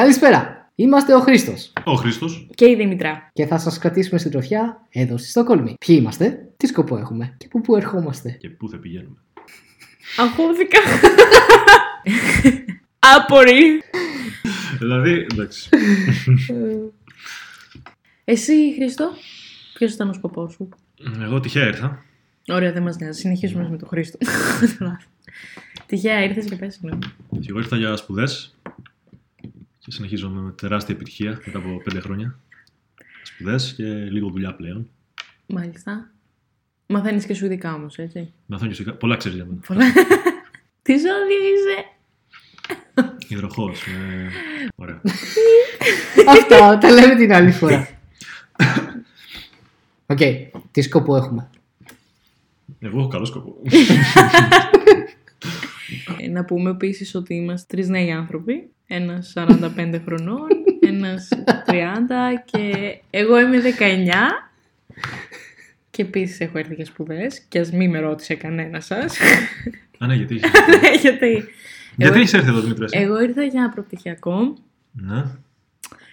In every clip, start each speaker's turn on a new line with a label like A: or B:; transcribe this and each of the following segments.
A: Καλησπέρα. Είμαστε ο Χρήστος.
B: Ο Χρήστος.
C: Και η Δήμητρα.
A: Και θα σας κρατήσουμε στην τροφιά εδώ στη Στοκόλμη. Ποιοι είμαστε, τι σκοπό έχουμε και από πού ερχόμαστε.
B: Και πού θα πηγαίνουμε.
C: Αγχώθηκα. Άπορη.
B: δηλαδή, εντάξει.
C: Εσύ, Χρήστο, ποιος ήταν ο σκοπός σου;
B: Εγώ τυχαία ήρθα.
C: Ωραία, δεν μας νοιάζει. Συνεχίζουμε με τον Χρήστο. Τυχαία ήρθες και πες ναι.
B: Και εγώ ήρθα για σπουδές. Και συνεχίζω με τεράστια επιτυχία μετά από πέντε χρόνια. Σπουδές και λίγο δουλειά πλέον.
C: Μάλιστα. Μαθαίνεις και σουηδικά όμως, έτσι.
B: Μαθαίνω και σου πολλά ξέρεις για μένα.
C: Πολλά. Τι ζώδιο είσαι.
B: Υδροχόος. Ε... Ωραία.
A: Αυτά τα λέμε την άλλη φορά. Οκ, τι σκοπό έχουμε;
B: Εγώ έχω καλό σκοπό.
C: Ε, να πούμε επίσης ότι είμαστε τρεις νέοι άνθρωποι. Ένας 45 χρονών, ένας 30 και εγώ είμαι 19. Και επίσης έχω έρθει για σπουδές. Και ας μην με ρώτησε κανένα σας.
B: Α, ναι, γιατί.
C: Γιατί.
B: Γιατί
C: εγώ-
B: έχει έρθει εδώ, Δημήτρης. εσύ;
C: Εγώ ήρθα για προπτυχιακό
B: Ναι.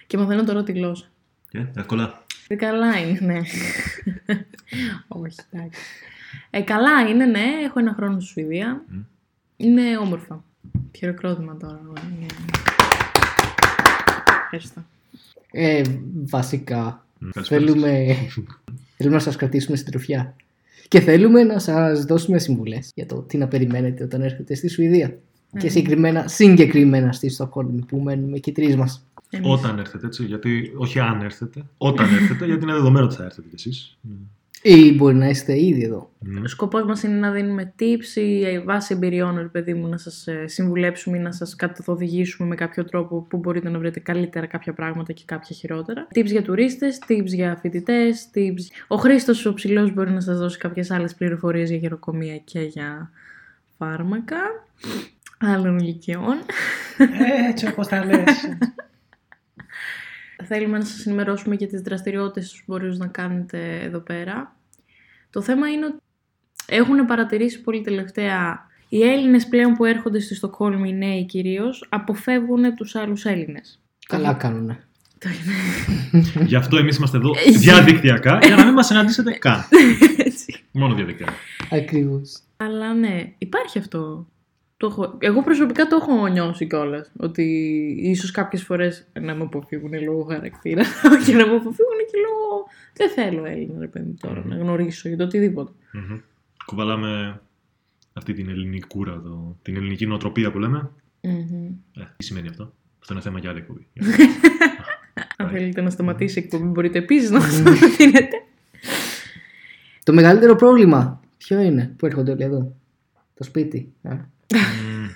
C: και μαθαίνω τώρα τη γλώσσα.
B: Και, εύκολα.
C: Ε, καλά είναι, ναι. Όχι, εντάξει. Ε, καλά είναι, ναι. Έχω ένα χρόνο στη Σουηδία.
B: Μμ.
C: Είναι όμορφα. Χειροκρότημα τώρα. ναι. Ευχαριστώ.
A: Ε, βασικά,
B: Μ, καλησπέρα
A: θέλουμε, θέλουμε να σας κρατήσουμε στην τροφιά. Και θέλουμε να σας δώσουμε συμβουλές για το τι να περιμένετε όταν έρχεται στη Σουηδία. Και συγκεκριμένα, συγκεκριμένα στη Στοκόλμη που μένουμε και οι τρεις μας.
B: σας.
C: Εμείς.
B: Όταν έρθετε, έτσι. Γιατί, όχι αν έρθετε. Όταν έρθετε, γιατί είναι δεδομένο ότι θα έρθετε κι εσείς.
A: Ή μπορεί να είστε ήδη εδώ.
C: Ο σκοπός μας είναι να δίνουμε tips ή ε, βάσει εμπειριών, ρε παιδί μου, να σας ε, συμβουλέψουμε ή να σας καθοδηγήσουμε με κάποιο τρόπο που μπορείτε να βρείτε καλύτερα κάποια πράγματα και κάποια χειρότερα. Tips για τουρίστες, tips για φοιτητές, tips... Ο Χρήστος ο ψηλός μπορεί να σας δώσει κάποιες άλλες πληροφορίες για γεροκομεία και για φάρμακα άλλων ηλικιών.
D: Έτσι όπως τα λες.
C: Θέλουμε να σας ενημερώσουμε για τις δραστηριότητες που μπορείτε να κάνετε εδώ πέρα. Το θέμα είναι ότι έχουν παρατηρήσει πολύ τελευταία οι Έλληνες πλέον που έρχονται στη Στοκόλμη, οι νέοι κυρίως, αποφεύγουν τους άλλους Έλληνες.
A: Καλά κάνουνε.
C: Το είναι
B: Γι' αυτό εμείς είμαστε εδώ
C: Ε,
B: διαδικτυακά για να μην μας συναντήσετε καν.
C: έτσι.
B: Μόνο διαδικτυακά.
A: Ακριβώς.
C: Αλλά ναι, υπάρχει αυτό. Το έχω... Εγώ προσωπικά το έχω νιώσει κιόλας. Ότι ίσως κάποιες φορές να με αποφύγουν λόγω χαρακτήρα και να με αποφύγουν και λόγω. Δεν θέλω Έλληνα, ρε παιδί μου, τώρα να γνωρίσω για το οτιδήποτε.
B: Μμμ. Κουβαλάμε αυτή την ελληνικούρα εδώ, την ελληνική νοοτροπία που λέμε.
C: Μμμ.
B: Ε, τι σημαίνει αυτό; Αυτό είναι θέμα για άλλη εκπομπή.
C: Αν θέλετε να σταματήσει η εκπομπή, μπορείτε επίσης να μας το προτείνετε.
A: Το μεγαλύτερο πρόβλημα ποιο είναι που έρχονται όλοι εδώ; Το σπίτι. ε.
B: Μμμ,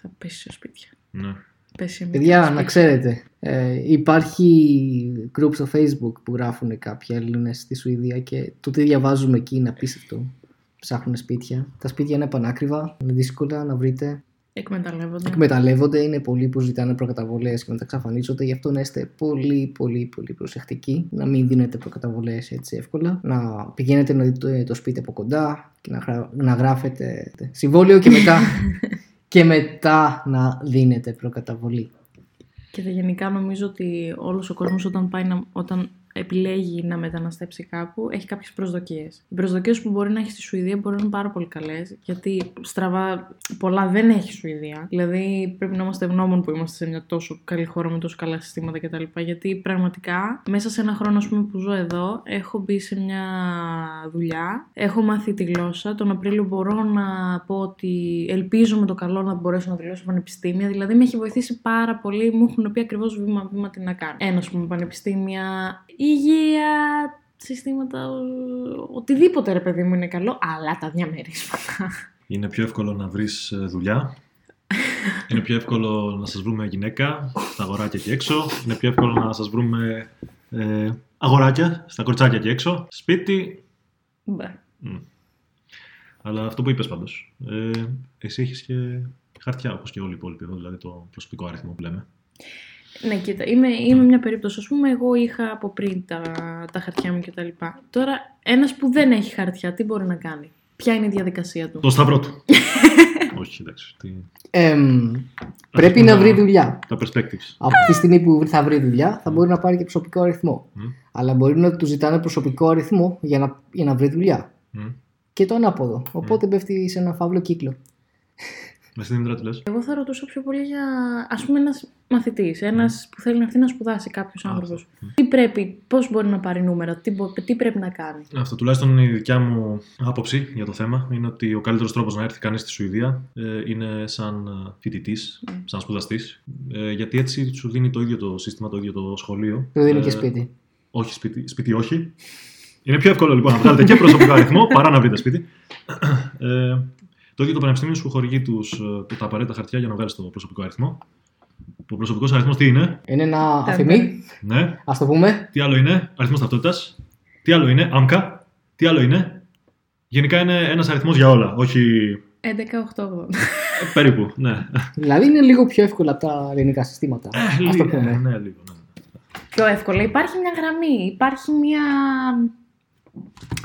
C: Θα πέσει στο σπίτια.
B: ναι.
C: Πέσει με
A: Παιδιά,
C: το
A: να
C: σπίτι.
A: ξέρετε, ε, υπάρχει group στο facebook που γράφουν κάποιοι Έλληνες στη Σουηδία και το τι διαβάζουμε εκεί είναι απίστευτο. Ψάχνουν σπίτια. Τα σπίτια είναι πανάκριβα, είναι δύσκολα να βρείτε.
C: Εκμεταλλεύονται.
A: Εκμεταλλεύονται, είναι πολλοί που ζητάνε προκαταβολές και μετά εξαφανίζονται. Γι' αυτό να είστε πολύ, πολύ, πολύ προσεκτικοί. Να μην δίνετε προκαταβολές έτσι εύκολα. Να πηγαίνετε να δείτε το σπίτι από κοντά και να, γρα- να γράφετε συμβόλαιο και μετά, και μετά να δίνετε προκαταβολή.
C: Και γενικά νομίζω ότι όλος ο κόσμος όταν, πάει να, όταν επιλέγει να μεταναστέψει κάπου έχει κάποιες προσδοκίες. Οι προσδοκίες που μπορεί να έχει στη Σουηδία μπορεί να είναι πάρα πολύ καλές γιατί στραβά πολλά δεν έχει η Σουηδία. Δηλαδή πρέπει να είμαστε ευγνώμων που είμαστε σε μια τόσο καλή χώρα με τόσο καλά συστήματα κτλ. Γιατί πραγματικά μέσα σε ένα χρόνο ας πούμε, που ζω εδώ έχω μπει σε μια δουλειά, έχω μάθει τη γλώσσα. Τον Απρίλιο μπορώ να πω ότι ελπίζω με το καλό να μπορέσω να τελειώσω πανεπιστήμια. Δηλαδή με έχει βοηθήσει πάρα πολύ, μου έχουν πει ακριβώς βήμα-βήμα τι να κάνω. Ένα, ας πούμε, πανεπιστήμια, υγεία, συστήματα, ο- οτιδήποτε ρε παιδί μου είναι καλό, αλλά τα διαμερίσματα.
B: Είναι πιο εύκολο να βρεις δουλειά. Είναι πιο εύκολο να σας βρούμε γυναίκα στα αγοράκια εκεί έξω. Είναι πιο εύκολο να σας βρούμε ε, αγοράκια στα κορτσάκια εκεί έξω. Σπίτι.
C: Μπα.
B: Μμ. Αλλά αυτό που είπες πάντως. Ε, εσύ έχεις και χαρτιά όπως και όλοι οι υπόλοιποι εδώ, δηλαδή το προσωπικό αριθμό που λέμε.
C: Ναι, κοίτα, είμαι, είμαι μια περίπτωση. Α πούμε, εγώ είχα από πριν τα, τα χαρτιά μου κτλ. Τώρα, ένας που δεν έχει χαρτιά, τι μπορεί να κάνει; Ποια είναι η διαδικασία του;
B: Το σταυρό του. Όχι, εντάξει. Τι...
A: Εμ, πρέπει
B: πούμε
A: να
B: τα-
A: βρει δουλειά.
B: Τα perspectives.
A: Από τη στιγμή που θα βρει δουλειά, θα μπορεί να πάρει και προσωπικό αριθμό.
B: Μμ.
A: Αλλά μπορεί να του ζητάνε προσωπικό αριθμό για να, για να βρει δουλειά.
B: Μμ.
A: Και το ανάποδο. Οπότε πέφτει σε ένα φαύλο κύκλο.
B: Εσύ Δήμητρα, τι λες.
C: Εγώ θα ρωτούσα πιο πολύ για, ας πούμε, ένας μαθητής, ένας που θέλει να έρθει να σπουδάσει κάποιος
B: Α,
C: άνθρωπος.
B: αυτό.
C: Τι πρέπει, πώς μπορεί να πάρει νούμερα, τι, μπο- τι πρέπει να κάνει.
B: Αυτό τουλάχιστον η δικιά μου άποψη για το θέμα είναι ότι ο καλύτερος τρόπος να έρθει κανείς στη Σουηδία ε, είναι σαν φοιτητής,
C: Mm.
B: σαν σπουδαστής. Ε, γιατί έτσι σου δίνει το ίδιο το σύστημα, το ίδιο το σχολείο.
A: Το δίνει
B: Ε,
A: και σπίτι.
B: Όχι, σπίτι, σπίτι όχι. Είναι πιο εύκολο λοιπόν να βγάλετε και προσωπικό αριθμό παρά να βρείτε σπίτι. Ε, το ίδιο το πανεπιστήμιο σου χορηγεί τους, ε, τα απαραίτητα χαρτιά για να βγάλεις το προσωπικό αριθμό. Ο προσωπικός αριθμός τι είναι,
A: Είναι ένα
C: Τα-
A: αφημί,
B: ναι,
A: ας το πούμε.
B: τι άλλο είναι, αριθμός ταυτότητας. Τι άλλο είναι, άμκα. Τι άλλο είναι; Γενικά είναι ένας αριθμός για όλα. Όχι.
C: 11-8-80.
B: ε, περίπου, ναι.
A: Δηλαδή είναι λίγο πιο εύκολα από τα ελληνικά συστήματα.
B: Ε,
A: Α το
B: λίγο,
A: πούμε.
B: ναι, λίγο. Ναι.
C: πιο εύκολα. Υπάρχει μια γραμμή, υπάρχει μια,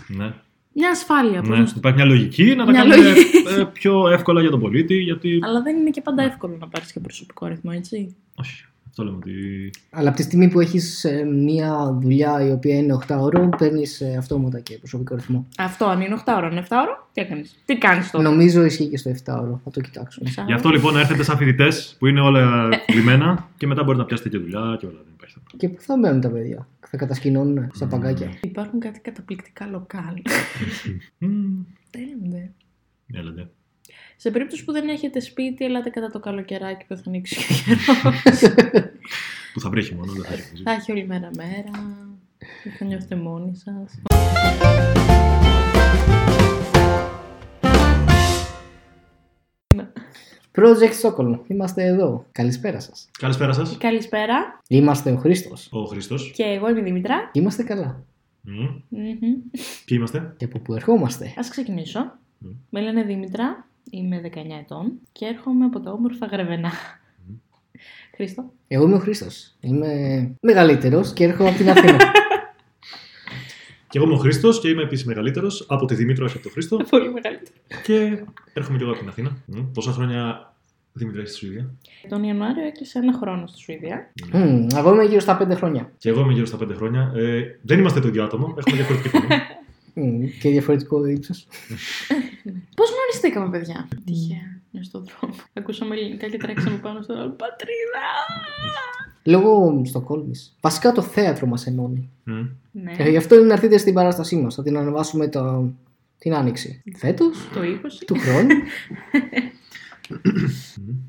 B: ναι.
C: Μια ασφάλεια. πώς
B: ναι.
C: να σου το
B: Υπάρχει μια λογική να τα
C: Μια
B: κάνουμε
C: λογική.
B: ε, πιο εύκολα για τον πολίτη. Γιατί.
C: Αλλά δεν είναι και πάντα εύκολο να πάρεις και προσωπικό αριθμό, έτσι.
B: Όχι. Αυτό λέμε ότι.
A: Αλλά από τη στιγμή που έχεις μια δουλειά η οποία είναι 8 ώρο, παίρνεις αυτόματα και προσωπικό αριθμό.
C: Αυτό αν είναι 8 ώρα, είναι 7 ώρα, τι έκανες; Τι κάνεις τότε.
A: Νομίζω ισχύει και στο 7 ώρο. Θα το κοιτάξουμε.
C: Σαν-
B: Γι' αυτό λοιπόν έρθετε σαν φοιτητές που είναι όλα λυμμένα και μετά μπορείτε να πιάσετε και δουλειά και όλα. Δεν υπάρχει θέμα.
A: Και πού θα μένουν τα παιδιά; Θα κατασκηνώνουν στα παγκάκια;
C: Υπάρχουν κάτι καταπληκτικά λοκάλ.
B: Μμμ.
C: Τέλειο.
B: Έλατε.
C: Σε περίπτωση που δεν έχετε σπίτι, ελάτε κατά το καλοκαιράκι που θα ανοίξει ο καιρός.
B: Που θα βρέχει μόνο, δεν θα έχει.
C: θα έχει όλη μέρα μέρα. Δεν θα νιώθετε μόνοι σας.
A: Project Stockholm. Είμαστε εδώ. Καλησπέρα σας.
B: Καλησπέρα σας.
C: Καλησπέρα
A: Είμαστε ο Χρήστος.
B: Ο Χρήστος.
C: και εγώ είμαι η Δήμητρα.
A: Είμαστε καλά.
C: Μμμ.
B: Ποιοι είμαστε;
A: Και από πού ερχόμαστε;
C: Ας ξεκινήσω.
B: Μμ.
C: Με λένε Δήμητρα, είμαι 19 ετών και έρχομαι από τα όμορφα Γρεβενά. Χρήστο.
A: Εγώ είμαι ο Χρήστος. Είμαι μεγαλύτερος και έρχομαι από την Αθήνα.
B: Και εγώ είμαι ο Χρήστος και είμαι επίσης μεγαλύτερος από τη Δημήτρη, όχι από τον Χρήστο.
C: Πολύ μεγαλύτερο.
B: και έρχομαι και εγώ από την Αθήνα. Μμ. Πόσα χρόνια Δημήτρη έχεις στη Σουηδία;
C: Τον Ιανουάριο έκλεισε ένα χρόνο στη Σουηδία.
A: Μμμ, εγώ είμαι γύρω στα 5 χρόνια.
B: Και εγώ είμαι γύρω στα 5 χρόνια. Ε, δεν είμαστε το ίδιο άτομο, έχουμε διαφορετική φωνή.
A: Μμμ, και διαφορετικό ύψος.
C: Πώς γνωριστήκαμε, παιδιά; Τυχαία. Μιας στον δρόμο. Ακούσαμε ελληνικά και τρέξαμε πάνω στον άλλο. Πατρίδα!
A: Λόγω Στοκόλμη. Βασικά το θέατρο μας ενώνει.
B: Μμ.
C: Ναι.
A: Ε, γι' αυτό είναι να έρθετε στην παράστασή μας. Θα την ανεβάσουμε το... την άνοιξη. Φέτος,
C: Το 20.
A: του χρόνου;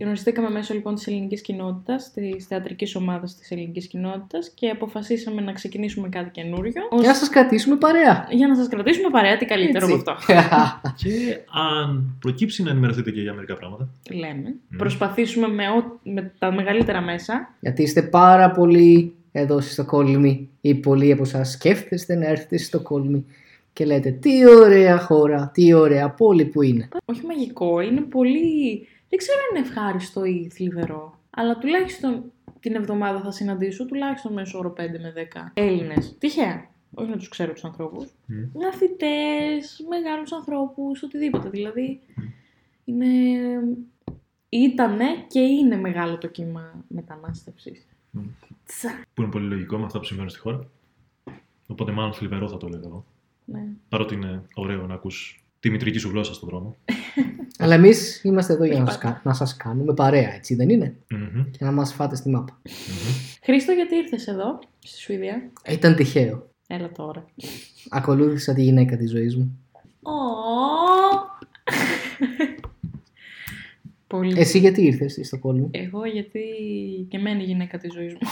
C: Γνωριστήκαμε μέσω λοιπόν της ελληνικής κοινότητας, της θεατρικής ομάδας της ελληνικής κοινότητας και αποφασίσαμε να ξεκινήσουμε κάτι καινούριο. ως-
A: Για να σας κρατήσουμε παρέα.
C: Για να σας κρατήσουμε παρέα, τι καλύτερο από
A: Έτσι.
C: αυτό.
B: Και αν προκύψει να ενημερωθείτε και για μερικά πράγματα.
C: Λέμε. Προσπαθήσουμε με, ό, με τα μεγαλύτερα μέσα.
A: Γιατί είστε πάρα πολύ εδώ στη Στοκόλμη ή πολλοί από εσάς σκέφτεστε να έρθετε στη Στοκόλμη και λέτε τι ωραία χώρα, τι ωραία πόλη που είναι.
C: Όχι μαγικό, είναι πολύ. Δεν ξέρω αν είναι ευχάριστο ή θλιβερό. Αλλά τουλάχιστον την εβδομάδα θα συναντήσω τουλάχιστον μέσω όρο 5 με 10 Έλληνες. Τυχαία. Όχι να τους ξέρω τους ανθρώπους.
B: Μμ.
C: Μαθητές, μεγάλους ανθρώπους, οτιδήποτε. Δηλαδή είναι. Ήτανε και είναι μεγάλο το κύμα μετανάστευσης.
B: Μμ. Που είναι πολύ λογικό με αυτά που συμβαίνουν στη χώρα. Οπότε μάλλον θλιβερό θα το έλεγα εγώ.
C: Ναι.
B: Παρότι είναι ωραίο να ακούς τη μητρική σου γλώσσα στον δρόμο.
A: Αλλά εμείς είμαστε εδώ για να σας, κα- να σας κάνουμε παρέα, έτσι δεν είναι;
B: Μμμ.
A: Και να μας φάτε στη μάπα.
C: Χρήστο, γιατί ήρθες εδώ, στη Σουηδία;
A: Ε, Ήταν τυχαίο.
C: Έλα τώρα.
A: Ακολούθησα τη γυναίκα της ζωής μου.
C: Ω. Πολύ.
A: Εσύ γιατί ήρθες στη Στοκόλμη;
C: Εγώ γιατί και μένει η γυναίκα της ζωής μου.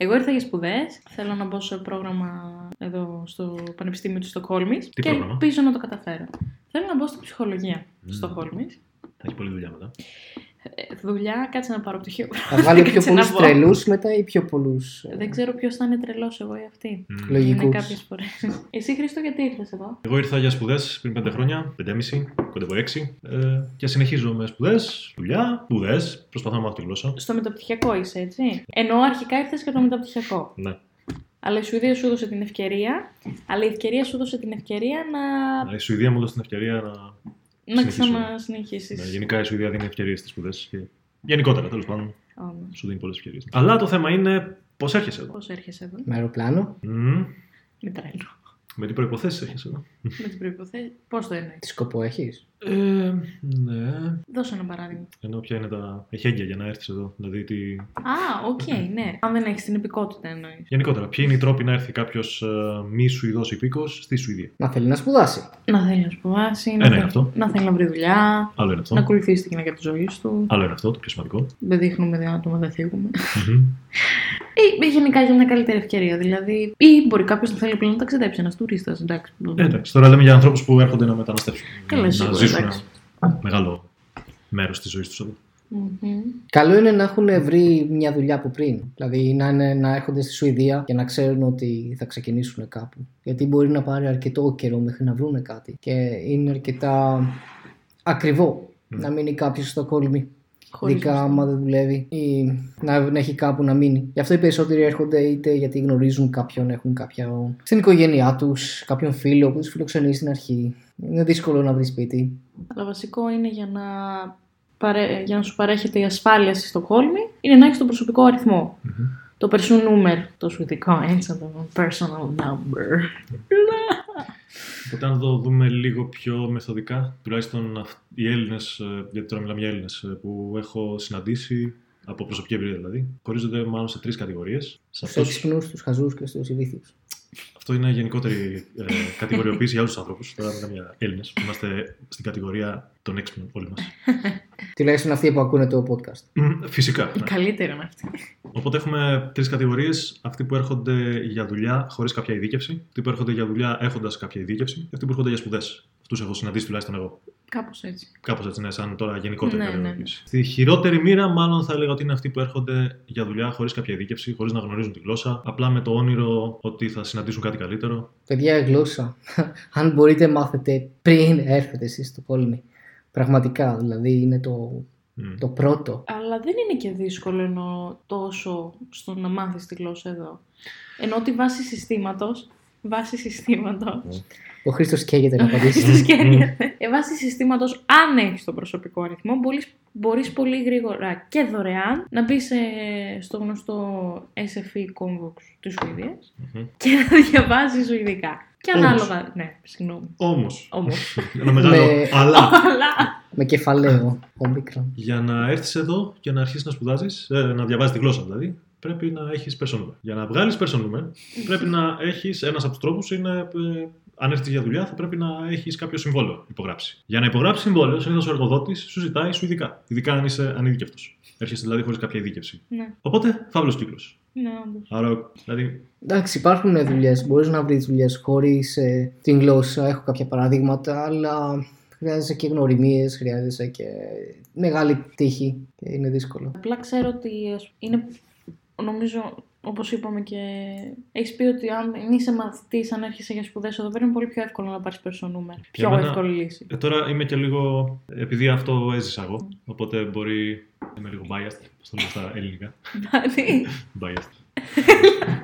C: Εγώ ήρθα για σπουδές. Θέλω να μπω σε πρόγραμμα εδώ στο Πανεπιστήμιο της Στοκχόλμης
B: Τι
C: και
B: πρόγραμμα;
C: ελπίζω να το καταφέρω. Θέλω να μπω στη ψυχολογία
B: Μμμ.
C: της Στοκχόλμης.
B: Θα έχει πολλή δουλειά μετά.
C: Ε, δουλειά, κάτσε να πάρω πτυχίο.
A: Θα βγάλει πιο
C: Κάτσε να
A: πολλούς
C: μπω.
A: τρελούς μετά ή πιο πολλούς... ε,
C: Δεν ξέρω ποιος θα είναι τρελός, εγώ ή αυτή.
B: Μμ.
A: Λογικούς.
C: Είναι κάποιες φορές. Εσύ, Χρήστο, γιατί ήρθες εδώ;
B: Εγώ ήρθα για σπουδές πριν 5 χρόνια, 5,5, κοντεύω 6. Ε, και συνεχίζω με σπουδές, δουλειά, σπουδές. Προσπαθώ να μάθω τη γλώσσα.
C: Στο μεταπτυχιακό είσαι, έτσι; Ενώ αρχικά ήρθες για το μεταπτυχιακό.
B: Ναι.
C: Αλλά η Σουηδία σου έδωσε την ευκαιρία. Αλλά η ευκαιρία σου έδωσε την ευκαιρία να.
B: Η Σουηδία μου έδωσε την ευκαιρία να
C: Να
B: συνεχίσω.
C: ξανασυνεχίσεις.
B: Ναι, γενικά η Σουηδία δίνει ευκαιρίες στις σπουδές. Και... Γενικότερα, τέλος πάντων,
C: Όντως.
B: σου δίνει πολλές ευκαιρίες. Αλλά το θέμα είναι πώς έρχεσαι εδώ.
C: Πώς έρχεσαι εδώ,
A: Με αεροπλάνο.
B: Μμμ.
C: με τρένο.
B: Με τι προϋποθέσεις έρχεσαι εδώ.
C: με τις προϋποθέσεις. Πώς το εννοείς.
A: Τι σκοπό έχεις;
B: Ε, ναι.
C: Δώσε ένα παράδειγμα.
B: Ενώ ποια είναι τα εχέγγυα για να έρθεις εδώ. Δηλαδή, τι...
C: Α, οκ, ναι. Αν δεν έχεις την υπηκότητα εννοείς.
B: Γενικότερα, ποιοι είναι οι τρόποι να έρθει κάποιος μη Σουηδός υπήκοος στη Σουηδία;
A: Να θέλει να σπουδάσει.
C: Να θέλει να σπουδάσει, να,
B: Ένα είναι
C: θέλει-
B: αυτό.
C: να θέλει να βρει δουλειά,
B: Άλλο είναι αυτό.
C: να ακολουθήσει την γυναίκα της ζωής του.
B: Άλλο είναι αυτό, το πιο σημαντικό.
C: Δεν δείχνουμε δύο άτομα, δεν θίγουμε.
B: Μμμ.
C: Ή γενικά για μια καλύτερη ευκαιρία. Δηλαδή, ή μπορεί κάποιος να θέλει πλέον να ταξιδέψει, ένας τουρίστας. Εντάξει.
B: Ε, εντάξει, τώρα λέμε για ανθρώπους που έρχονται να μεταναστεύσουν.
C: Καλά,
B: να
C: σίγουρα,
B: ζήσουν
C: εντάξει.
B: ένα μεγάλο μέρος της ζωής τους εδώ.
C: Μμμ.
A: Καλό είναι να έχουν βρει μια δουλειά από πριν. Δηλαδή να, είναι, να έρχονται στη Σουηδία και να ξέρουν ότι θα ξεκινήσουν κάπου. Γιατί μπορεί να πάρει αρκετό καιρό μέχρι να βρουν κάτι. Και είναι αρκετά ακριβό να μείνει κάποιος στο κόλμη.
C: Χωρίς
A: Ειδικά
C: μισθό.
A: άμα δεν δουλεύει ή να, να έχει κάπου να μείνει. Γι' αυτό οι περισσότεροι έρχονται είτε γιατί γνωρίζουν κάποιον, έχουν κάποιον στην οικογένειά τους, κάποιον φίλο που τους φιλοξενεί στην αρχή. Είναι δύσκολο να βρεις σπίτι.
C: Αλλά βασικό είναι για να, παρέ... για να σου παρέχεται η ασφάλεια στη Στοκχόλμη, είναι να έχεις τον προσωπικό αριθμό. Το person number, το σουηδικό έτσι, το personal number.
B: Οπότε, αν το δούμε λίγο πιο μεθοδικά, τουλάχιστον αυ- οι Έλληνες, γιατί τώρα μιλάμε για Έλληνες που έχω συναντήσει, από προσωπική εμπειρία δηλαδή, χωρίζονται μάλλον σε τρεις κατηγορίες.
A: Στους έξυπνου, του χαζούς και στους ηλίθιους.
B: Αυτό είναι γενικότερη ε, κατηγοριοποίηση για όλους τους ανθρώπους. Τώρα μιλάμε για Έλληνες. Είμαστε στην κατηγορία των έξυπνων όλοι μας.
A: Τουλάχιστον αυτοί που ακούνε το podcast.
B: Φυσικά.
C: Η
B: ναι.
C: καλύτερη είναι αυτή.
B: Οπότε έχουμε τρεις κατηγορίες. Αυτοί που έρχονται για δουλειά χωρίς κάποια ειδίκευση, αυτοί που έρχονται για δουλειά έχοντας κάποια ειδίκευση, και αυτοί που έρχονται για σπουδές. Αυτούς έχω συναντήσει τουλάχιστον εγώ.
C: Κάπως έτσι.
B: Κάπως έτσι, ναι, σαν τώρα γενικότερη
C: Ναι, ναι,
B: κατηγοριοποίηση. Στη χειρότερη μοίρα, μάλλον θα έλεγα ότι είναι αυτοί που έρχονται για δουλειά χωρίς κάποια ειδίκευση, χωρίς να γνωρίζουν τη γλώσσα, απλά με το όνειρο ότι θα συναντήσουν κάτι καλύτερο.
A: Παιδιά, γλώσσα. Αν μπορείτε, μάθετε πριν έρθετε εσείς στο κόλμη. Πραγματικά, δηλαδή είναι το,
B: Μμ.
A: το πρώτο.
C: Αλλά δεν είναι και δύσκολο εννοώ τόσο στο να μάθεις τη γλώσσα εδώ. Ενώ ότι βάσει συστήματος, βάσει συστήματος,
A: Ο Χρήστος καίγεται να απαντήσει.
C: στο σκέφτεται. Ε, βάσει συστήματος, αν έχεις τον προσωπικό αριθμό, μπορείς, μπορείς πολύ γρήγορα και δωρεάν να μπεις σε- στο γνωστό SFE Convox της Σουηδίας
B: Μμμ.
C: και να διαβάζεις Σουηδικά. Και
B: Όμως.
C: ανάλογα, ναι, συγγνώμη.
B: Όμως,
C: Όμως.
B: ένα μεγάλο
A: Με-
B: αλλά.
C: Αλλά
A: με κεφαλαίο. Ομίκρον.
B: Για να έρθεις εδώ και να αρχίσεις να σπουδάζεις, ε, να διαβάζεις τη γλώσσα δηλαδή, πρέπει να έχεις person number. Για να βγάλεις person number, πρέπει να έχεις ένας από τους τρόπους είναι. Ε, αν έρθεις για δουλειά, θα πρέπει να έχεις κάποιο συμβόλαιο υπογράψει. Για να υπογράψεις συμβόλαιο, συνήθω ο εργοδότης σου ζητάει σου ειδικά. Ειδικά αν είσαι ανειδίκευτος. Έρχεσαι δηλαδή χωρίς κάποια ειδίκευση.
C: ναι,
B: Οπότε, φαύλος κύκλος.
C: ναι, όντως.
B: Άρα, δηλαδή,
A: Εντάξει, υπάρχουν δουλειές. Μπορείς να βρεις δουλειές χωρίς την γλώσσα. Έχω κάποια παραδείγματα, αλλά χρειάζεσαι και γνωριμίες, χρειάζεσαι και μεγάλη τύχη και είναι δύσκολο.
C: Απλά ξέρω ότι ας- είναι, νομίζω, όπως είπαμε και έχεις πει ότι αν είσαι μαθητής, αν έρχεσαι για σπουδές εδώ πέρα, είναι πολύ πιο εύκολο να πάρεις person number. Πιο
B: μένα-
C: εύκολη λύση.
B: ε, τώρα είμαι και λίγο. Επειδή αυτό έζησα εγώ, οπότε μπορεί. Είμαι λίγο biased, στο λέω στα ελληνικά.
C: Δηλαδή,
B: Biased.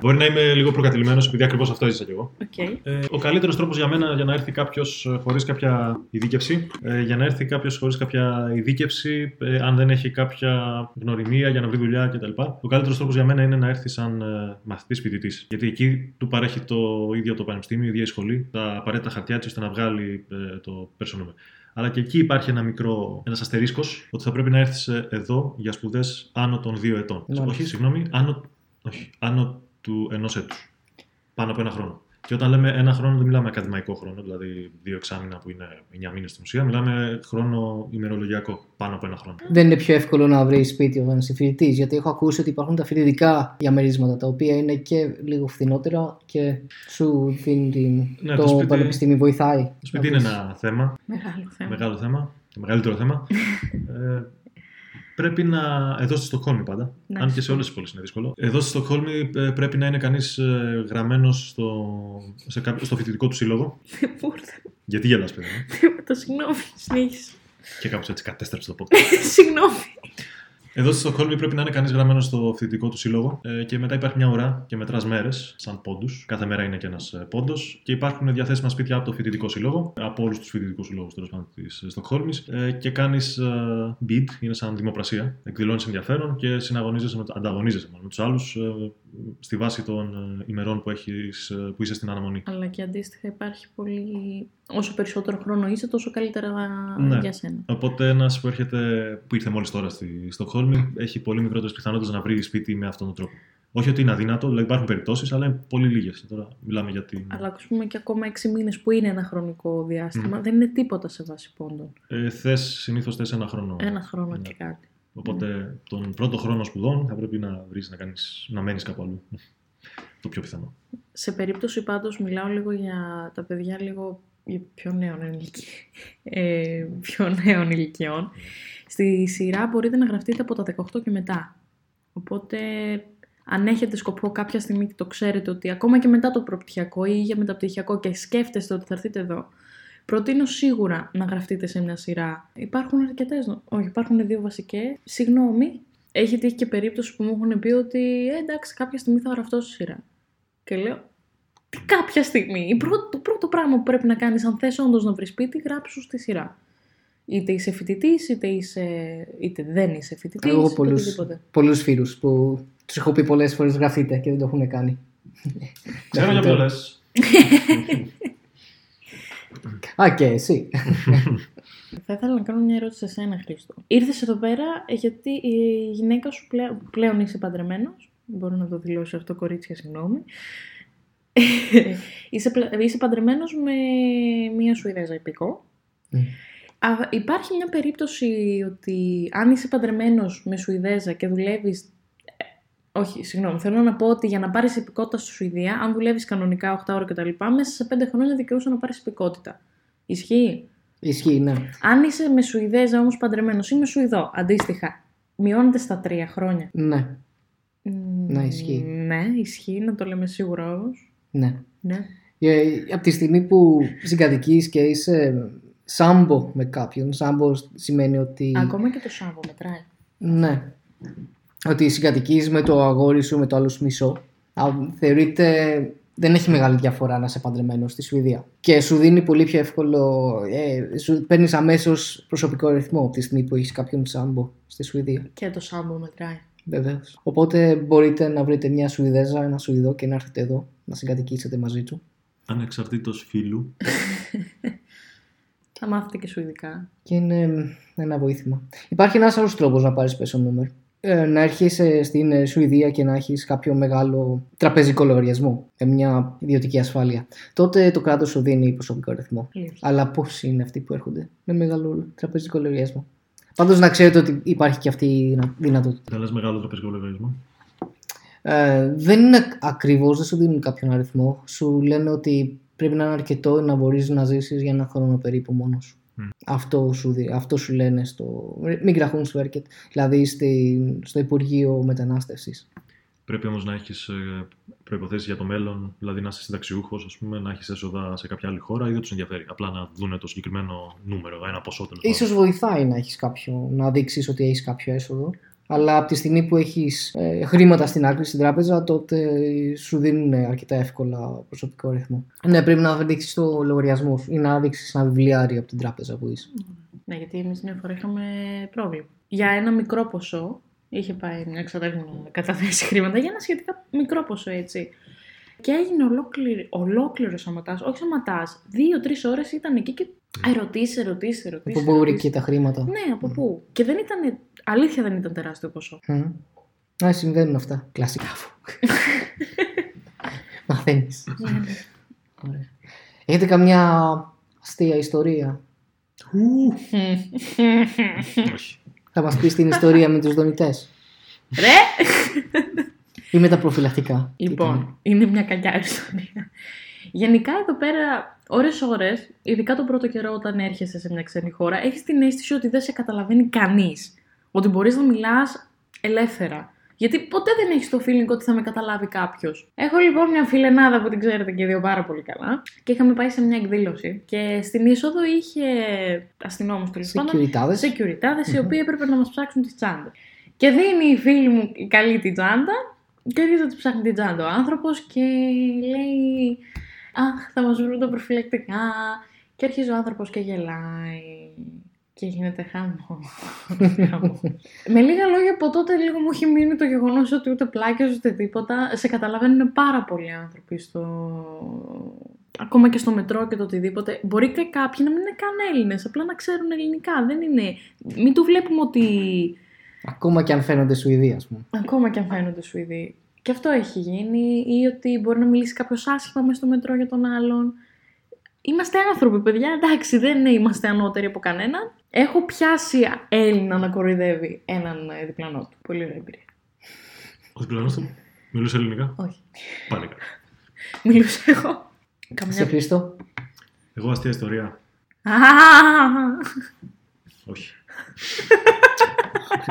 B: Μπορεί να είμαι λίγο προκατειλημμένος επειδή ακριβώς αυτό έζησα κι εγώ.
C: οκ.
B: Ε, ο καλύτερος τρόπος για μένα για να έρθει κάποιος χωρίς κάποια ειδίκευση, ε, για να έρθει κάποιος χωρίς κάποια ειδίκευση, ε, αν δεν έχει κάποια γνωριμία για να βρει δουλειά κτλ. Ο καλύτερος τρόπος για μένα είναι να έρθει σαν ε, μαθητής φοιτητής. Γιατί εκεί του παρέχει το ίδιο το πανεπιστήμιο, η ίδια η σχολή, τα απαραίτητα χαρτιά της ώστε να βγάλει ε, το person number. Αλλά και εκεί υπάρχει ένα μικρό ένας αστερίσκος ότι θα πρέπει να έρθεις ε, εδώ για σπουδές άνω των δύο ετών.
A: Μάλιστα.
B: Όχι, συγγνώμη, άνω, όχι, άνω του ενός έτους. Πάνω από ένα χρόνο. Και όταν λέμε ένα χρόνο, δεν μιλάμε ακαδημαϊκό χρόνο, δηλαδή δύο εξάμεινα που είναι 9 μήνες στην ουσία. Μιλάμε χρόνο ημερολογιακό, πάνω από ένα χρόνο.
A: Δεν είναι πιο εύκολο να βρεις σπίτι όταν είσαι φοιτητής, γιατί έχω ακούσει ότι υπάρχουν τα φοιτητικά διαμερίσματα τα οποία είναι και λίγο φθηνότερα και σου δίνει την...
B: Ναι,
A: το,
B: το σπίτι-
A: πανεπιστήμιο βοηθάει.
B: Το σπίτι είναι ένα θέμα,
C: Μεγάλο θέμα.
B: μεγάλο θέμα, το μεγαλύτερο θέμα. ε, πρέπει να. Εδώ στη Στοκχόλμη πάντα.
C: Ναι,
B: αν και σε
C: σωστό.
B: όλες τις πόλεις είναι δύσκολο. Εδώ στη Στοκχόλμη ε, πρέπει να είναι κανείς γραμμένος στο, σε κάποιο- στο φοιτητικό του σύλλογο.
C: Πού ήρθε.
B: Γιατί γελάς, παιδί μου;
C: Τίποτα, συγγνώμη. Συνέχισε.
B: Και κάπως έτσι κατέστρεψε το podcast.
C: Συγγνώμη.
B: Εδώ στη Στοκχόλμη πρέπει να είναι κανείς γραμμένος στο φοιτητικό του σύλλογο ε, και μετά υπάρχει μια ουρά και μετράς μέρες, σαν πόντους. Κάθε μέρα είναι και ένας πόντος. Και υπάρχουν διαθέσιμα σπίτια από το φοιτητικό σύλλογο, από όλους τους φοιτητικούς συλλόγους τέλος πάντων της Στοκχόλμης. Ε, και κάνεις ε, bid, είναι σαν δημοπρασία. Εκδηλώνεις ενδιαφέρον και συναγωνίζεσαι, με, ανταγωνίζεσαι με τους άλλους ε, στη βάση των ε, ημερών που, έχεις, ε, που είσαι στην αναμονή.
C: Αλλά και αντίστοιχα υπάρχει πολύ. Όσο περισσότερο χρόνο είσαι, τόσο καλύτερα
B: Ναι.
C: για σένα.
B: Οπότε ένας που, έρχεται, που ήρθε μόλις τώρα στη Στοκχόλμη έχει πολύ μικρότερες πιθανότητες να βρει σπίτι με αυτόν τον τρόπο. Όχι ότι είναι αδύνατο, δηλαδή υπάρχουν περιπτώσεις, αλλά είναι πολύ λίγες. Τώρα μιλάμε για την.
C: Αλλά ας πούμε και ακόμα 6 μήνες που είναι ένα χρονικό διάστημα, δεν είναι τίποτα σε βάση πόντων.
B: Ε, θες συνήθως θες ένα χρόνο.
C: Ένα χρόνο
B: Ναι.
C: και κάτι.
B: Οπότε τον πρώτο χρόνο σπουδών θα πρέπει να βρεις να, κάνεις, να μένεις κάπου αλλού. Το πιο πιθανό.
C: Σε περίπτωση πάντως μιλάω λίγο για τα παιδιά λίγο για πιο νέων ηλικιών. Ε, πιο νέων ηλικιών. Στη σειρά μπορείτε να γραφτείτε από τα 18 και μετά. Οπότε αν έχετε σκοπό κάποια στιγμή και το ξέρετε ότι ακόμα και μετά το προπτυχιακό ή για μεταπτυχιακό και σκέφτεστε ότι θα έρθετε εδώ, προτείνω σίγουρα να γραφτείτε σε μια σειρά. Υπάρχουν αρκετές. Όχι, υπάρχουν δύο βασικές. Συγγνώμη, έχει τύχει και περίπτωση που μου έχουν πει ότι ε, εντάξει, κάποια στιγμή θα γραφτώ στη σειρά. Και λέω, τι κάποια στιγμή. Η πρώτο, το πρώτο πράγμα που πρέπει να κάνεις, αν θες όντως να βρεις σπίτι, γράψου στη σειρά. Είτε είσαι φοιτητής, είτε, είσαι, είτε δεν είσαι φοιτητής.
A: Εγώ
C: είτε
A: πολλούς,
C: οτιδήποτε.
A: πολλούς φίλους που τους έχω πει πολλές φορές γραφτείτε και δεν το έχουν κάνει.
B: Ξέρω για ποιον λες.
A: Α, και εσύ.
C: Θα ήθελα να κάνω μια ερώτηση σε σένα, Χρήστο. Ήρθες εδώ πέρα γιατί η γυναίκα σου πλέον, πλέον είσαι παντρεμένος. Μπορώ να το δηλώσω αυτό, κορίτσια, συγγνώμη. Είσαι, πλε- είσαι παντρεμένος με μια Σουηδέζα υπηκό.
A: Μμ.
C: Α, υπάρχει μια περίπτωση ότι αν είσαι παντρεμένος με Σουηδέζα και δουλεύεις... ε, Όχι, συγγνώμη, θέλω να πω ότι για να πάρεις υπηκότητα στη Σουηδία, αν δουλεύεις κανονικά 8 ώρες κτλ, μέσα σε 5 χρόνια δικαιούσε να πάρεις υπηκότητα. Ισχύει;
A: Ισχύει, ναι.
C: Αν είσαι με Σουηδέζα όμως παντρεμένος ή με Σουηδό, αντίστοιχα, μειώνεται στα τρία χρόνια.
A: Ναι,
C: Μ,
A: Ναι, ισχύει.
C: Ναι, ισχύει, να το λέμε σίγουρα όμως.
A: Ναι.
C: Ναι.
A: Ε, από τη στιγμή που συγκατοικείς και είσαι σάμπο με κάποιον, σάμπο σημαίνει ότι...
C: Ακόμα και το Σάββο μετράει.
A: Ναι. Ότι συγκατοικείς με το αγόρι σου, με το άλλο σου μισό. Α, Θεωρείται δεν έχει μεγάλη διαφορά να είσαι παντρεμένος στη Σουηδία. Και σου δίνει πολύ πιο εύκολο. Ε, σου παίρνεις αμέσως προσωπικό ρυθμό από τη στιγμή που έχεις κάποιον σάμπο στη Σουηδία.
C: Και το Σάββο μετράει.
A: Βεβαίως. Οπότε μπορείτε να βρείτε μια Σουηδέζα, ένα Σουηδό και να έρθετε εδώ να συγκατοικήσετε μαζί του.
B: Ανεξαρτήτως φίλου.
C: Θα μάθετε και Σουηδικά.
A: Και είναι μ, ένα βοήθημα. Υπάρχει ένας άλλος τρόπος να πάρεις πέσο νούμερο. Ε, να έρχεσαι στην ε, Σουηδία και να έχεις κάποιο μεγάλο τραπεζικό λογαριασμό με μια ιδιωτική ασφάλεια. Τότε το κράτος σου δίνει προσωπικό ρυθμό.
C: Αλήθεια.
A: Αλλά πόσοι είναι αυτοί που έρχονται με μεγάλο τραπεζικό λογαριασμό; Πάντως να ξέρετε ότι υπάρχει και αυτή η δυνα- δυνατότητα.
B: Δεν λες μεγάλο τραπεζικό λογαριασμό.
A: Ε, δεν είναι ακριβώς, δεν σου δίνουν κάποιον αριθμό. Σου λένε ότι πρέπει να είναι αρκετό να μπορείς να ζήσεις για ένα χρόνο περίπου μόνος σου.
B: Μμ.
A: Αυτό, σου, δι- αυτό σου λένε στο Migrationsverket, δηλαδή στη, στο Υπουργείο Μετανάστευσης.
B: Πρέπει όμως να έχεις προποθέσει για το μέλλον, δηλαδή να είσαι συνταξιούχος, να έχεις έσοδα σε κάποια άλλη χώρα ή δεν τους ενδιαφέρει. Απλά να δουν το συγκεκριμένο νούμερο, ένα ποσό τέλος
A: Ίσως βοηθάει να έχεις κάποιο, να δείξεις ότι έχεις κάποιο έσοδο. Αλλά από τη στιγμή που έχεις ε, χρήματα στην άκρη στην τράπεζα, τότε σου δίνουν αρκετά εύκολα προσωπικό ρυθμό. Ναι, πρέπει να δείξεις το λογαριασμό σου ή να δείξεις ένα βιβλιάριο από την τράπεζα που είσαι.
C: Ναι, γιατί εμείς μια φορά είχαμε πρόβλημα. Για ένα μικρό ποσό, είχε πάει μια εξαδέλφη να καταθέσει χρήματα για ένα σχετικά μικρό ποσό έτσι. Και έγινε ολόκληρη, ολόκληρος σαματά, όχι σαματά. Δύο-τρεις ώρες ήταν εκεί και ερωτήσεις, ερωτήσεις, ερωτήσεις.
A: Από πού βρήκε τα χρήματα;
C: Ναι, από πού. Και δεν ήταν. Αλήθεια δεν ήταν τεράστιο ποσό.
A: Μμ. Α, συμβαίνουν αυτά. Κλασικά αφού. Μαθαίνεις. Ωραία. Έχετε καμιά αστεία ιστορία;
B: Όχι.
A: Θα μας πεις την ιστορία με τους δονητές.
C: Ρε!
A: Ή με τα προφυλακτικά. Τι ήταν;
C: Λοιπόν, είναι μια κακιά ιστορία. Γενικά εδώ πέρα, ώρες-ώρες, ειδικά τον πρώτο καιρό όταν έρχεσαι σε μια ξένη χώρα, έχεις την αίσθηση ότι δεν σε καταλαβαίνει κανείς. Ότι μπορείς να μιλάς ελεύθερα. Γιατί ποτέ δεν έχεις το feeling ότι θα με καταλάβει κάποιος. Έχω λοιπόν μια φιλενάδα που την ξέρετε και δύο πάρα πολύ καλά. Και είχαμε πάει σε μια εκδήλωση. Και στην είσοδο είχε αστυνόμους τέλος πάντων.
A: Securityάδες.
C: Securityάδες, οι οποίοι έπρεπε να μας ψάξουν τις τσάντες. Και δίνει η φίλη μου η καλή την τσάντα και έρχεται να τη ψάχνει την τσάντα ο άνθρωπος και λέει «Αχ, θα μας βρουν τα προφυλακτικά». Και έρχεται ο άνθρωπος και γελάει. Και γίνεται χαμό. Με λίγα λόγια από τότε λίγο μου έχει μείνει το γεγονός ότι ούτε πλάκες ούτε τίποτα. Σε καταλαβαίνουν πάρα πολλοί άνθρωποι στο... Ακόμα και στο μετρό και το οτιδήποτε. Μπορεί και κάποιοι να μην είναι καν Έλληνες, απλά να ξέρουν ελληνικά. Δεν είναι... Μην του βλέπουμε ότι...
A: Ακόμα και αν φαίνονται Σουηδοί, ας πούμε.
C: Ακόμα και αν φαίνονται Σουηδοί. Και αυτό έχει γίνει. Ή ότι μπορεί να μιλήσει κάποιος άσχημα μέσα στο μετρό για τον άλλον. Είμαστε άνθρωποι, παιδιά. Εντάξει, δεν είμαστε ανώτεροι από κανέναν. Έχω πιάσει Έλληνα να κοροϊδεύει έναν ε, διπλανό του. Πολύ ωραία εμπειρία.
B: Ο διπλανός του; Μιλούσε ελληνικά;
C: Όχι.
B: Πάλι καλά.
C: Μιλούσα εγώ.
A: Σε
C: Καμιά.
A: Χρήστο.
B: Εγώ αστεία ιστορία.
C: Α,
B: Όχι.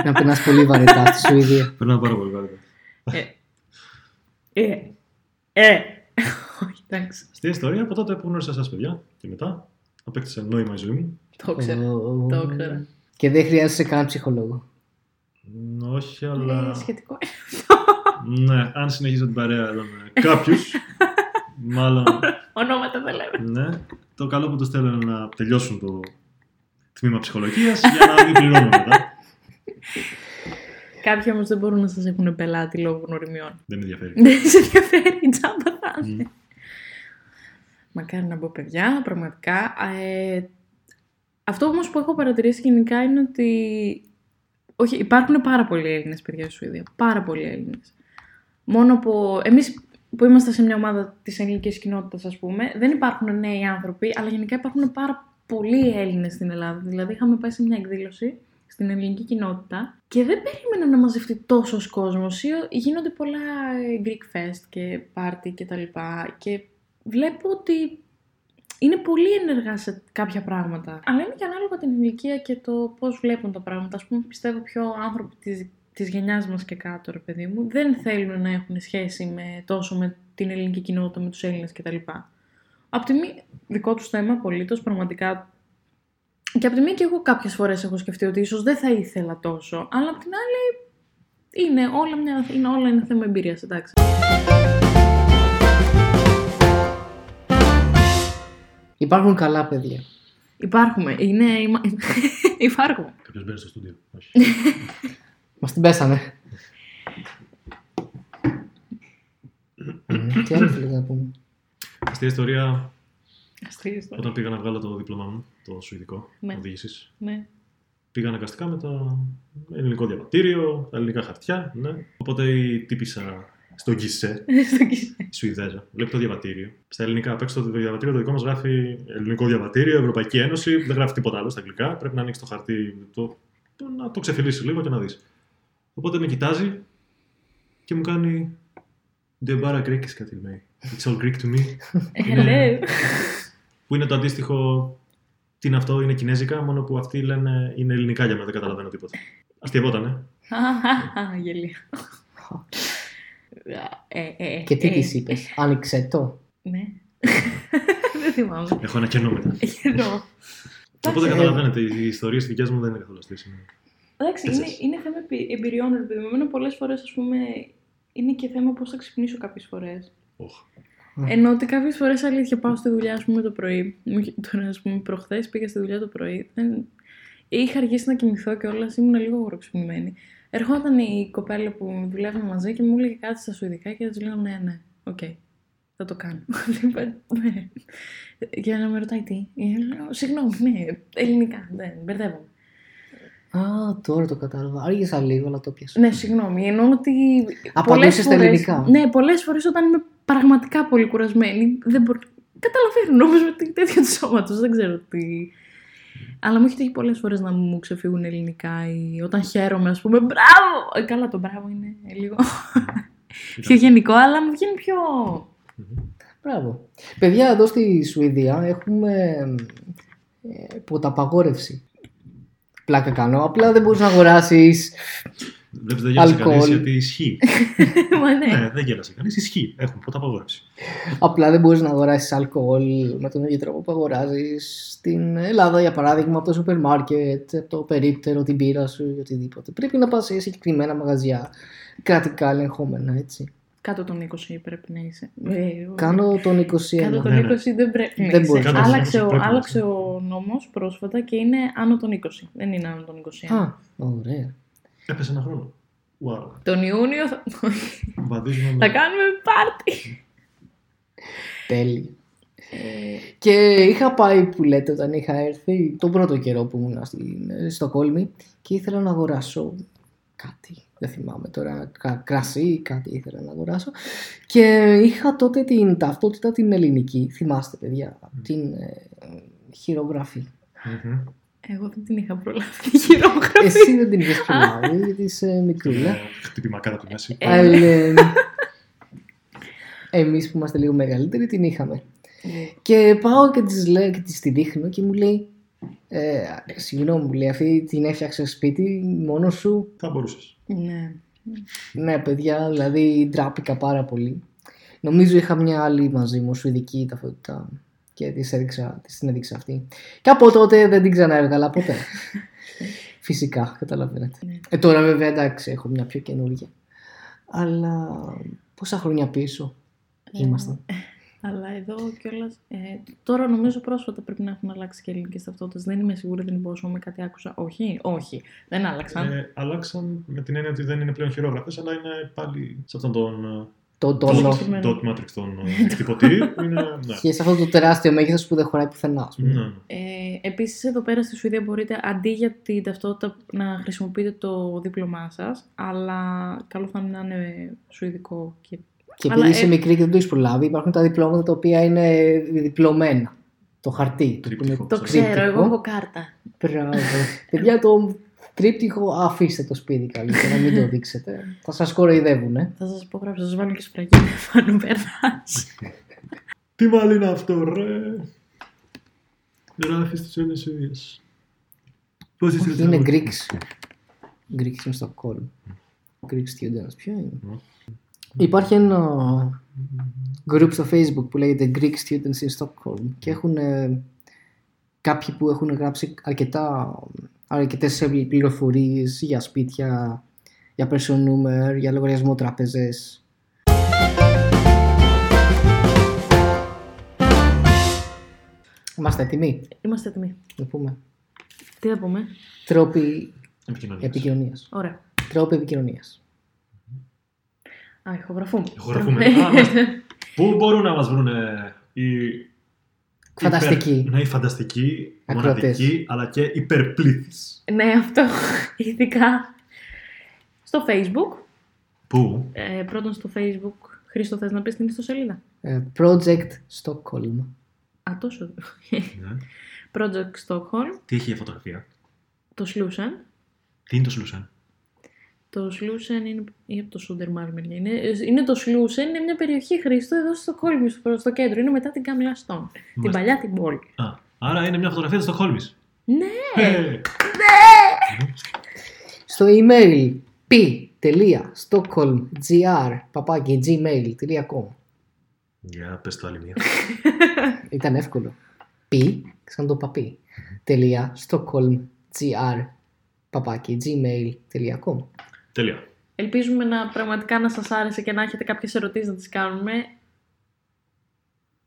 A: να περνάς πολύ βαρετά στη Σουηδία.
B: Περνάω πάρα πολύ καλά.
C: Ε, ε. Όχι, εντάξει.
B: Αστεία ιστορία από τότε που γνώρισα εσά, παιδιά. Και μετά απέκτησε νόημα η ζωή μου.
C: Το ξέρω.
A: Ω,
C: Το ξέρω.
A: Και δεν χρειάζεσαι καν ψυχολόγο.
B: Μ, Όχι, αλλά.
C: Ε, σχετικό.
B: Ναι, αν συνεχίζω την παρέα εδώ με κάποιους. μάλλον.
C: Ονόματα δεν λέμε.
B: Ναι. Το καλό που τους θέλω είναι να τελειώσουν το τμήμα ψυχολογίας για να μην πληρώνω μετά.
C: Κάποιοι όμως δεν μπορούν να σας έχουν πελάτη λόγω γνωριμιών.
B: Δεν με ενδιαφέρει.
C: Δεν σε ενδιαφέρει η τζάμπα θα είναι.
B: Μμ.
C: Μακάρι να μπω παιδιά, πραγματικά. Ε, αυτό όμως που έχω παρατηρήσει γενικά είναι ότι... Όχι, υπάρχουν πάρα πολλοί Έλληνες παιδιά στη Σουηδία. Πάρα πολλοί Έλληνες. Μόνο που εμείς που είμαστε σε μια ομάδα της ελληνικής κοινότητας, ας πούμε, δεν υπάρχουν νέοι άνθρωποι, αλλά γενικά υπάρχουν πάρα πολλοί Έλληνες στην Ελλάδα. Δηλαδή, είχαμε πάει σε μια εκδήλωση στην ελληνική κοινότητα και δεν περίμενα να μαζευτεί τόσος κόσμος. Ή Γίνονται πολλά ε, Greek Fest και party και τα λοιπά και βλέπω ότι είναι πολύ ενεργά σε κάποια πράγματα. Αλλά είναι και ανάλογα την ηλικία και το πώς βλέπουν τα πράγματα. Ας πούμε, πιστεύω πιο άνθρωποι της, της γενιάς μας και κάτω, ρε παιδί μου, δεν θέλουν να έχουν σχέση με, τόσο με την ελληνική κοινότητα, με τους Έλληνες κτλ. Απ' τη μία, δικό τους θέμα απολύτως, πραγματικά και από τη μία και εγώ κάποιες φορές έχω σκεφτεί ότι ίσως δεν θα ήθελα τόσο, αλλά απ' την άλλη είναι όλα, μια, είναι όλα ένα θέμα εμπειρίας, εντάξει.
A: Υπάρχουν καλά παιδιά.
C: Υπάρχουμε, είναι, είμα- υπάρχουμε.
B: Κάποιος μπαίνει στο στούντιο. Όχι.
A: Μας την πέσανε. Μμμ, Τι άλλο θέλετε να πούμε;
B: Αστεία ιστορία
C: Αστείο ιστορία.
B: όταν πήγα να βγάλω το δίπλωμά μου, το σουηδικό
C: Ναι.
B: οδήγησης.
C: Ναι.
B: Πήγα αναγκαστικά με το ελληνικό διαβατήριο, τα ελληνικά χαρτιά. Ναι. Οπότε η τύπησα στο γκισέ,
C: Στο κis-
B: η Σουηδέζα. Βλέπει το διαβατήριο. Στα ελληνικά, απ' έξω το διαβατήριο το δικό μας γράφει Ελληνικό Διαβατήριο, Ευρωπαϊκή Ένωση. Δεν γράφει τίποτα άλλο στα αγγλικά. Πρέπει να ανοίξει το χαρτί, το, το, να το ξεφυλίσει λίγο και να δεις. Οπότε με κοιτάζει και μου κάνει. Δεν μπάρα Greek κάτι λέει. It's all Greek to me.
C: Hello.
B: Που είναι το αντίστοιχο. Τι είναι αυτό, είναι κινέζικα, μόνο που αυτοί λένε είναι ελληνικά για μένα, δεν καταλαβαίνω τίποτα. Αστειευότανε.
C: Χαχαχα, Γελία. Ε, ε,
A: Και τι
C: ε,
A: της είπες, Άνοιξε το.
C: Ναι. Δεν θυμάμαι.
B: Έχω ένα κενό μετά.
C: Εννοώ.
B: Οπότε
A: ε,
B: καταλαβαίνετε, οι ιστορίες δικές μου δεν είναι καθόλου αστείες.
C: Εντάξει, είναι,
B: Πες.
C: είναι θέμα επι- εμπειριών, ρε παιδί μου. Εμένα πολλές φορές, ας πούμε, είναι και θέμα πώς θα ξυπνήσω κάποιες φορές.
B: Οχ.
C: Ενώ ότι κάποιες φορές αλήθεια πάω στη δουλειά, ας πούμε, το πρωί. Μου είχε- Τώρα, ας πούμε, προχθές πήγα στη δουλειά το πρωί. Δεν... Είχα αργήσει να κοιμηθώ και όλα, ήμουν λίγο αγουροξυπνημένη. Ερχόταν η κοπέλα που δουλεύαμε μαζί και μου έλεγε κάτι στα σουηδικά και της λέω ναι, ναι, οκ. Θα το κάνω. Είπα, ναι. Για να με ρωτάει τι. Ε, λέω, Συγγνώμη, ναι, ελληνικά, δεν μπερδεύομαι.
A: Α, τώρα το κατάλαβα. Άργησα λίγο, αλλά το πιάσα.
C: Ναι, συγγνώμη. Εννοώ ότι.
A: Απαντούσε
C: πολλές
A: στα
C: φορές-
A: ελληνικά.
C: Ναι, πολλές φορές όταν είμαι πραγματικά πολύ κουρασμένη, δεν μπορώ. Καταλαβαίνουν όμως με τη τέτοια τους σώματο. Δεν ξέρω τι. Αλλά μου έχει τύχει πολλές φορές να μου ξεφύγουν ελληνικά ή όταν χαίρομαι, ας πούμε. Μπράβο! Ε, καλά, το μπράβο είναι λίγο πιο γενικό, αλλά μου βγαίνει πιο.
A: Μπράβο. Παιδιά, εδώ στη Σουηδία έχουμε ε, ποταπαγόρευση. Πλάκα κάνω. Απλά δεν μπορείς να αγοράσεις
B: Βλέπεις δεν γέλασε
A: Αλκοόλ.
B: κανεί γιατί ισχύει.
C: Μα ναι.
B: ναι, δεν γέλασε κανείς, ισχύει. Έχουν πρώτα απαγόρευση.
A: Απλά δεν μπορείς να αγοράσεις αλκοόλ με τον ίδιο τρόπο που αγοράζεις στην Ελλάδα, για παράδειγμα, από το σούπερ μάρκετ, από το περίπτερο, την πύρα σου ή οτιδήποτε. Πρέπει να πας σε συγκεκριμένα μαγαζιά κρατικά ελεγχόμενα, έτσι.
C: Κάτω των 20 πρέπει να είσαι. Ε,
A: Κάνω τον 21.
C: Κάτω των
B: Ναι,
C: 20
B: ναι.
C: δεν πρέπει να
A: Δεν
C: είσαι.
A: μπορείς.
B: Κάτω των 20
C: Άλλαξε, ο,
B: πρέπει να
C: άλλαξε
B: είσαι.
C: ο νόμος πρόσφατα και είναι άνω των 20. Δεν είναι άνω των 21.
A: Α, ωραία.
B: Έπεσε ένα χρόνο. Wow.
C: Τον Ιούνιο θα,
B: Βαδίζουμε με.
C: θα κάνουμε πάρτι.
A: Τέλειο.
C: Ε,
A: Και είχα πάει που λέτε όταν είχα έρθει τον πρώτο καιρό που ήμουν στην ε, Στοκόλμη και ήθελα να αγοράσω κάτι. Δεν θυμάμαι τώρα, κα- κρασί ή κάτι ήθελα να αγοράσω. Και είχα τότε την ταυτότητα την ελληνική. Θυμάστε, παιδιά, την ε, χειρογραφή.
B: Μμμ.
C: Εγώ δεν την είχα προλάβει τη χειρόγραφη.
A: Εσύ δεν την είχες προλάβει, γιατί είσαι μικρούλα.
B: Ε, Χτύπημα κάτω από τη μέση.
C: Ε,
A: Αλλά ε, εμείς που είμαστε λίγο μεγαλύτεροι την είχαμε. Και πάω και της λέω και της τη δείχνω και μου λέει ε, συγγνώμη μου λέει αυτή την έφτιαξες σπίτι μόνος σου;
B: Θα μπορούσες.
C: ναι.
A: Ναι παιδιά δηλαδή ντράπηκα πάρα πολύ. Νομίζω είχα μια άλλη μαζί μου σουηδική ταυτότητα και της, έδειξα, της την έδειξα αυτή. Και από τότε δεν την ξαναέβγαλα ποτέ. Φυσικά, καταλαβαίνετε.
C: Ναι.
A: Ε, τώρα βέβαια εντάξει έχω μια πιο καινούργια. Αλλά πόσα χρόνια πίσω ήμασταν;
C: Αλλά εδώ κιόλας. Ε, τώρα νομίζω πρόσφατα πρέπει να έχουν αλλάξει και ελληνικές ταυτότητες. Δεν είμαι σίγουρη, δεν υπόσχομαι κάτι άκουσα. Όχι, όχι. Δεν άλλαξαν.
B: Ε, αλλάξαν με την έννοια ότι δεν είναι πλέον χειρόγραφες, αλλά είναι πάλι σε αυτόν τον.
A: Το
B: ε,
A: τόνο.
C: συγκεκριμένο.
B: Dot matrix τον ε, εκτυπωτή. που είναι. Ναι.
A: Και σε αυτό το τεράστιο μέγεθος που δεν χωράει πουθενά. ας πούμε.
B: Ναι, ναι.
C: Ε, Επίσης, εδώ πέρα στη Σουηδία μπορείτε αντί για την ταυτότητα να χρησιμοποιείτε το δίπλωμά σας, αλλά καλό θα είναι να είναι σουηδικό. Και...
A: Και
C: Αλλά,
A: επειδή είσαι
C: ε,
A: μικρή και δεν το έχεις προλάβει, υπάρχουν τα διπλώματα τα οποία είναι διπλωμένα. Το χαρτί.
B: Τρίπτυχο.
C: Το
B: Σας
C: ξέρω,
A: τρίπτυχο.
C: εγώ έχω κάρτα.
A: Μπράβο. Παιδιά, το τρίπτυχο αφήστε το σπίτι καλύτερα, μην το δείξετε. Θα σας κοροϊδεύουν, ε.
C: Θα σας υπογράψω, θα σας βάλω και σφραγίδα πάνω περνάς.
B: Τι μάλλον είναι αυτό, ρε. Γράφει στι Έλληνε Σουηδίε. Πώς
A: Όχι, είναι Greeks. Greeks στην Στοκόλμη. Greek students. Ποιο είναι;
B: Μμ.
A: Υπάρχει ένα group στο facebook που λέγεται Greek students in Stockholm και έχουν ε, κάποιοι που έχουν γράψει αρκετά αρκετές πληροφορίες για σπίτια, για person number, για λογαριασμό τράπεζες. Είμαστε έτοιμοι;
C: Είμαστε έτοιμοι.
A: να πούμε.
C: Τι θα πούμε;
A: Τρόποι
B: Επικοινωνίας.
A: επικοινωνίας.
C: Ωραία.
A: Τρόποι επικοινωνίας.
C: Α, ηχογραφούμε.
B: Ηχογραφούμε. Α, μάλιστα. Πού μπορούν να μας βρουν οι.
A: Φανταστικοί.
B: Υπερ... Ναι, οι φανταστικοί,
A: Ακροατές.
B: μοναδικοί, αλλά και υπερπλήθης.
C: ναι, αυτό. Ειδικά στο Facebook.
B: Πού;
C: Ε, πρώτον στο Facebook. Χρήστο, θες να πεις την ιστοσελίδα;
A: Ε, Project Stockholm.
C: Α, τόσο.
B: Ναι.
C: Project Stockholm.
B: Τι έχει η φωτογραφία;
C: Το Slusen.
B: Τι είναι το Σλούσεν.
C: Το Slusen είναι. ή από το Σούντερ, μάλλον μεριά. Είναι, είναι το Slusen, είναι μια περιοχή Χρήστο εδώ στο Κόλμης, στο, στο κέντρο. Είναι μετά την Καμιλά Στόν. Την
B: Μάλιστα.
C: παλιά την πόλη.
B: Α, άρα είναι μια φωτογραφία της Στοχόλμης.
C: Ναι!
B: Ε,
A: Στο email p.stockholmgr παπάκι gmail.com
B: Για πες το άλλη μία.
A: Ήταν εύκολο. p, σαν το παπί. τελεία stockholmgr παπάκι gmail.com
B: Τέλεια.
C: Ελπίζουμε να πραγματικά να σας άρεσε και να έχετε κάποιες ερωτήσεις να τις κάνουμε.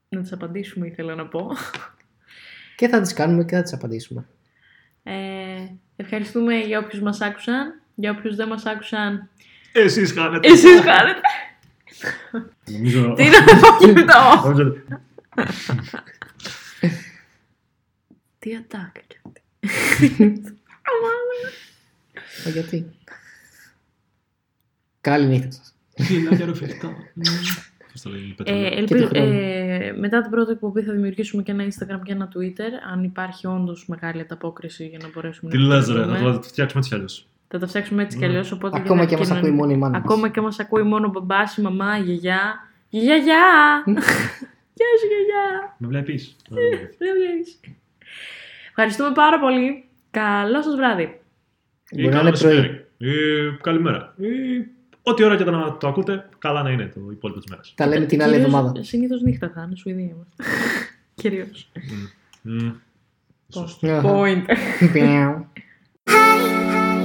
C: Να τις απαντήσουμε ήθελα να πω.
A: Και θα τις κάνουμε και θα τις απαντήσουμε.
C: Ε, ευχαριστούμε για όποιους μας άκουσαν. Για όποιους δεν μας άκουσαν,
B: Εσείς χάνετε.
C: εσείς κάνετε.
B: Νομίζω...
C: Τι να πω και αυτό.
B: Νομίζω-
C: Τι attack.
A: Ε, γιατί; Καλή νύχτα σας.
B: Φιλάκια ρε φεκτά. Πώς το λέει η
C: Ε,
B: Πέτρα.
C: ελπίζω,
A: τη χρόνο.
C: ε, μετά την πρώτη εκπομπή θα δημιουργήσουμε και ένα Instagram και ένα Twitter. Αν υπάρχει όντως μεγάλη ανταπόκριση για να μπορέσουμε
B: Τι
C: να
B: λες ρε,
C: επικοινωνούμε.
B: θα το φτιάξουμε έτσι κι αλλιώς.
C: Θα τα φτιάξουμε έτσι κι
B: Ναι.
C: αλλιώς. Οπότε
A: Ακόμα
C: για
A: και
C: να
A: μας ακούει μόνο η μάνα μας.
C: Ακόμα και μας ακούει μόνο ο μπαμπάς, η μαμά, η γιαγιά. Γιαγιά, γεια! Γεια σου, γιαγιά!
B: Με βλέπεις.
C: Δεν βλέπεις. Ευχαριστούμε πάρα πολύ. Καλό σας βράδυ.
B: Ή
A: Μπορεί να
B: καλό
A: είναι πρωί.
B: μεσημέρι. Ή καλημέρα. Ή ό,τι ώρα και να το ακούτε, καλά να είναι το υπόλοιπο της μέρας.
A: Τα λέμε την άλλη εβδομάδα.
C: Συνήθως νύχτα θα είναι, Σουηδία είμαστε. Κυρίως.
B: Σωστό.
A: Αχα.
C: Point.
A: Πιάου.
E: Hey,